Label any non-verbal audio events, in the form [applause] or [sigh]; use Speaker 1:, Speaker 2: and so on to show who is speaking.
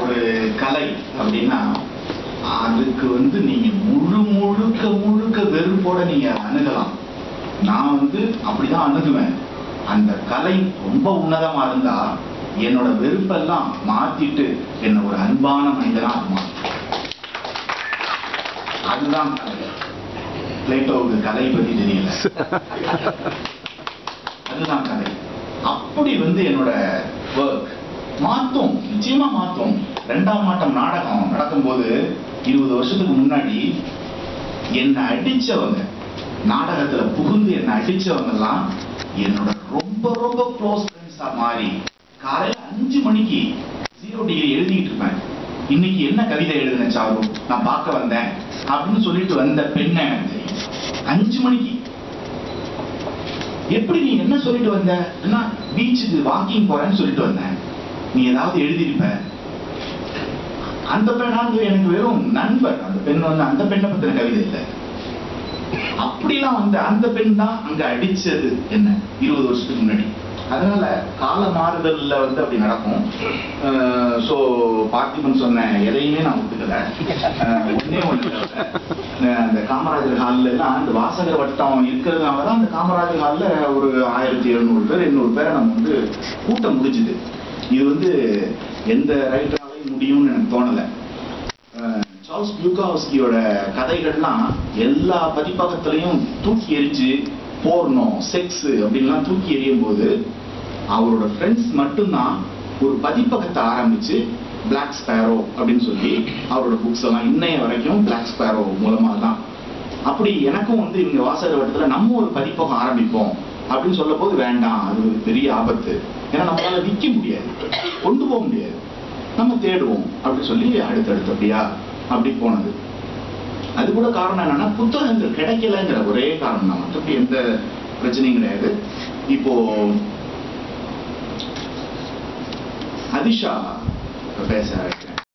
Speaker 1: ஒரு கலை அப்படின்னா அதுக்கு வந்து நீங்க முழு முழுக்க முழுக்க வெறுப்போட நீங்க அணுகலாம். நான் வந்து அப்படிதான் அணுகுவேன். அந்த கலை ரொம்ப உன்னதமா இருந்தா என்னோட வெறுப்பெல்லாம் மாத்திட்டு என்ன ஒரு அன்பான மனிதனா அதுதான் கலை. பிளேட்டோவுக்கு கலை பத்தி தெரியல. [laughs] அதுதான் கதை அப்படி வந்து என்னோட ஒர்க் மாத்தும் நிச்சயமா மாத்தும் ரெண்டாம் மாட்டம் நாடகம் நடக்கும்போது இருபது வருஷத்துக்கு முன்னாடி என்னை அடிச்சவங்க நாடகத்துல புகுந்து என்னை அடிச்சவங்க எல்லாம் என்னோட ரொம்ப ரொம்ப க்ளோஸ் ஃப்ரெண்ட்ஸா மாறி காலையில அஞ்சு மணிக்கு ஜீரோ டிகிரி எழுதிட்டு இருப்பேன். இன்னைக்கு என்ன கவிதை எழுதின சாரு? நான் பார்க்க வந்தேன் அப்படின்னு சொல்லிட்டு வந்த பெண்ணை எனக்கு அஞ்சு மணிக்கு. எப்படி நீ என்ன சொல்லிட்டு வந்த? பீச்சுக்கு வாக்கிங் போறேன்னு சொல்லிட்டு வந்தேன். நீ ஏதாவது எழுதியிருப்ப. அந்த பெண் எனக்கு வெறும் நண்பர் அந்த பெண் வந்து அந்த பெண்ணை பத்தின கவிதை இல்லை. அப்படிலாம் வந்து அந்த பெண் தான் அங்க அடிச்சது என்ன? இருபது வருஷத்துக்கு முன்னாடி. அதனால கால மாறுதல்ல வந்து அப்படி நடக்கும். ஸோ பார்த்திபன் சொன்ன எதையுமே நான் ஒத்துக்கல. அஹ் ஒண்ணு அந்த காமராஜர் ஹால்ல எல்லாம் அந்த வாசகர் வட்டம் இருக்கிறதுனால தான் அந்த காமராஜர் ஹால்ல ஒரு ஆயிரத்தி எழுநூறு பேர் எண்ணூறு பேரை நம்ம வந்து கூட்டம் முடிஞ்சுது. இது வந்து எந்த ரைட்டராலையும் முடியும்னு எனக்கு தோணலை. அஹ் சார்ல்ஸ் பியூகாவஸ்கியோட கதைகள்லாம் எல்லா பதிப்பகத்திலையும் தூக்கி எரிஞ்சு போர்ணும் செக்ஸ் அப்படின்லாம் தூக்கி எறியும் போது அவரோட ஃப்ரெண்ட்ஸ் மட்டும்தான் ஒரு பதிப்பகத்தை ஆரம்பிச்சு பிளாக் ஸ்பேரோ அப்படின்னு சொல்லி அவரோட புக்ஸ் எல்லாம் இன்னைய வரைக்கும் பிளாக் ஸ்பேரோ மூலமாக தான் அப்படி எனக்கும் வந்து இவங்க வாசகர் வட்டத்தில் நம்ம ஒரு பதிப்பகம் ஆரம்பிப்போம். அப்படின்னு சொல்ல போது வேண்டாம். அது ஒரு பெரிய ஆபத்து. ஏன்னா நம்மளால விற்க முடியாது. கொண்டு போக முடியாது. நம்ம தேடுவோம் அப்படின்னு சொல்லி அடுத்தடுத்து அப்படியா? அப்படி போனது. அது கூட காரணம் என்னன்னா புத்தகங்கள் கிடைக்கலங்கிற ஒரே காரணம் தான் மற்றபடி எந்த பிரச்சனையும் கிடையாது. இப்போ அதிஷா பேசுறாரு.